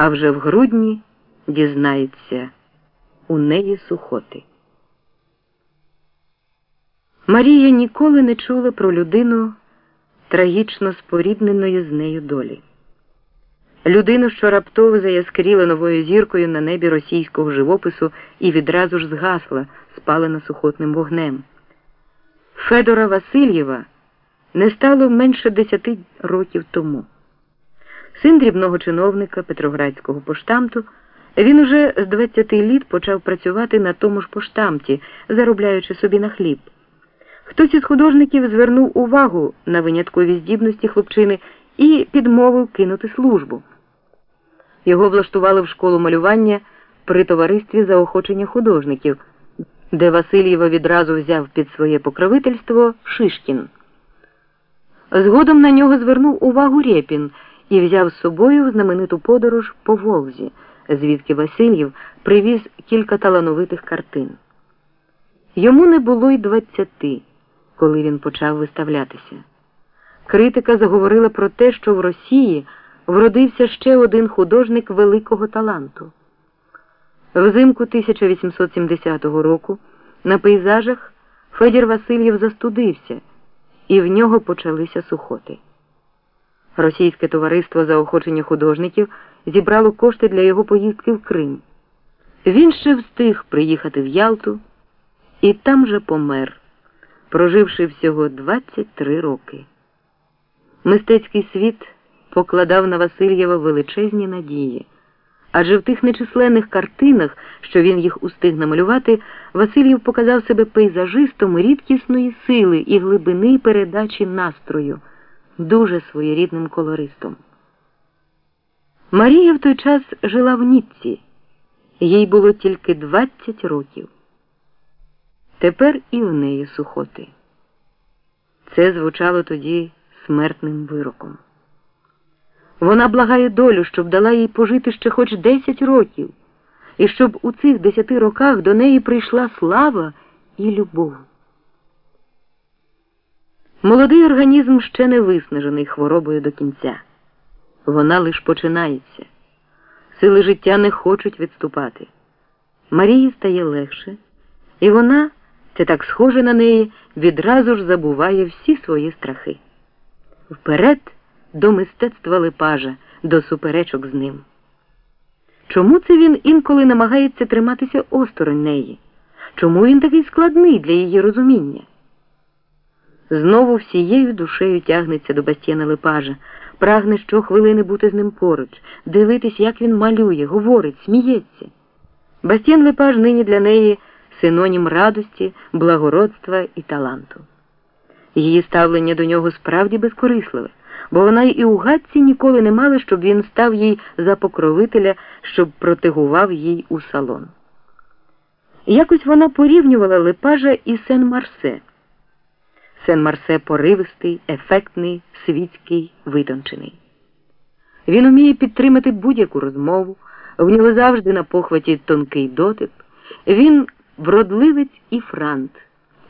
а вже в грудні дізнається у неї сухоти. Марія ніколи не чула про людину трагічно спорідненої з нею долі. Людину, що раптово заяскріла новою зіркою на небі російського живопису і відразу ж згасла, спалена сухотним вогнем. Федора Васильєва не стало менше десяти років тому. Син дрібного чиновника Петроградського поштамту, він уже з 20 літ почав працювати на тому ж поштамті, заробляючи собі на хліб. Хтось із художників звернув увагу на виняткові здібності хлопчини і підмовив кинути службу. Його влаштували в школу малювання при товаристві заохочення художників, де Васильєва відразу взяв під своє покровительство Шишкін. Згодом на нього звернув увагу Рєпін і взяв з собою знамениту подорож по Волзі, звідки Васильєв привіз кілька талановитих картин. Йому не було й двадцяти, коли він почав виставлятися. Критика заговорила про те, що в Росії вродився ще один художник великого таланту. Взимку 1870 року на пейзажах Федір Васильєв застудився, і в нього почалися сухоти. Російське товариство заохочення художників зібрало кошти для його поїздки в Крим. Він ще встиг приїхати в Ялту і там же помер, проживши всього 23 роки. Мистецький світ покладав на Васильєва величезні надії, адже в тих нечисленних картинах, що він їх устиг намалювати, Васильєв показав себе пейзажистом рідкісної сили і глибини передачі настрою, дуже своєрідним колористом. Марія в той час жила в Ніцці, їй було тільки 20 років. Тепер і в неї сухоти. Це звучало тоді смертним вироком. Вона благає долю, щоб дала їй пожити ще хоч 10 років, і щоб у цих 10 роках до неї прийшла слава і любов. Молодий організм ще не виснажений хворобою до кінця. Вона лиш починається. Сили життя не хочуть відступати. Марії стає легше, і вона, це так схоже на неї, відразу ж забуває всі свої страхи. Вперед до мистецтва Липажа, до суперечок з ним. Чому це він інколи намагається триматися осторонь неї? Чому він такий складний для її розуміння? Знову всією душею тягнеться до Бастіна Липажа, прагне щохвилини бути з ним поруч, дивитись, як він малює, говорить, сміється. Бастіан Липаж нині для неї синонім радості, благородства і таланту. Її ставлення до нього справді безкорисливе, бо вона і у гадці ніколи не мала, щоб він став їй за покровителя, щоб протигував їй у салон. Якось вона порівнювала Липажа і Сен-Марсе. Сен-Марсе поривистий, ефектний, світський, витончений. Він уміє підтримати будь-яку розмову, в нього завжди на похваті тонкий дотип. Він вродливець і франт.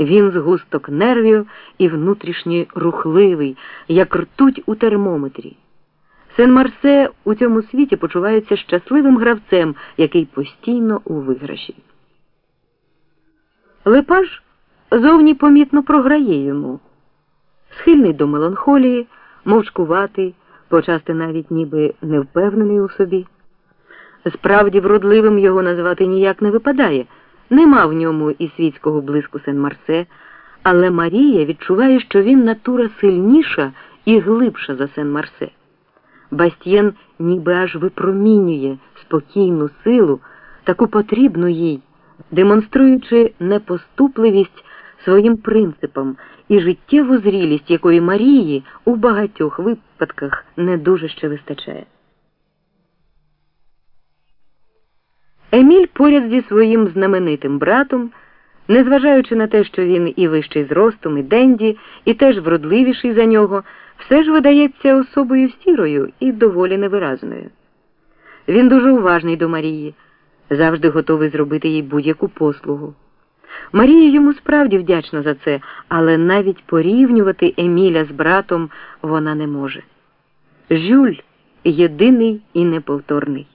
Він згусток нервів і внутрішньо рухливий, як ртуть у термометрі. Сен-Марсе у цьому світі почувається щасливим гравцем, який постійно у виграші. Лепаж зовні помітно програє йому. Схильний до меланхолії, мовчкуватий, почасти навіть ніби невпевнений у собі. Справді вродливим його назвати ніяк не випадає. Нема в ньому і світського блиску Сен-Марсе, але Марія відчуває, що він натура сильніша і глибша за Сен-Марсе. Бастьєн ніби аж випромінює спокійну силу, таку потрібну їй, демонструючи непоступливість своїм принципам і життєву зрілість, якої Марії у багатьох випадках не дуже ще вистачає. Еміль поряд зі своїм знаменитим братом, незважаючи на те, що він і вищий зростом, і денді, і теж вродливіший за нього, все ж видається особою сірою і доволі невиразною. Він дуже уважний до Марії, завжди готовий зробити їй будь-яку послугу. Марія йому справді вдячна за це, але навіть порівнювати Еміля з братом вона не може. Жюль єдиний і неповторний.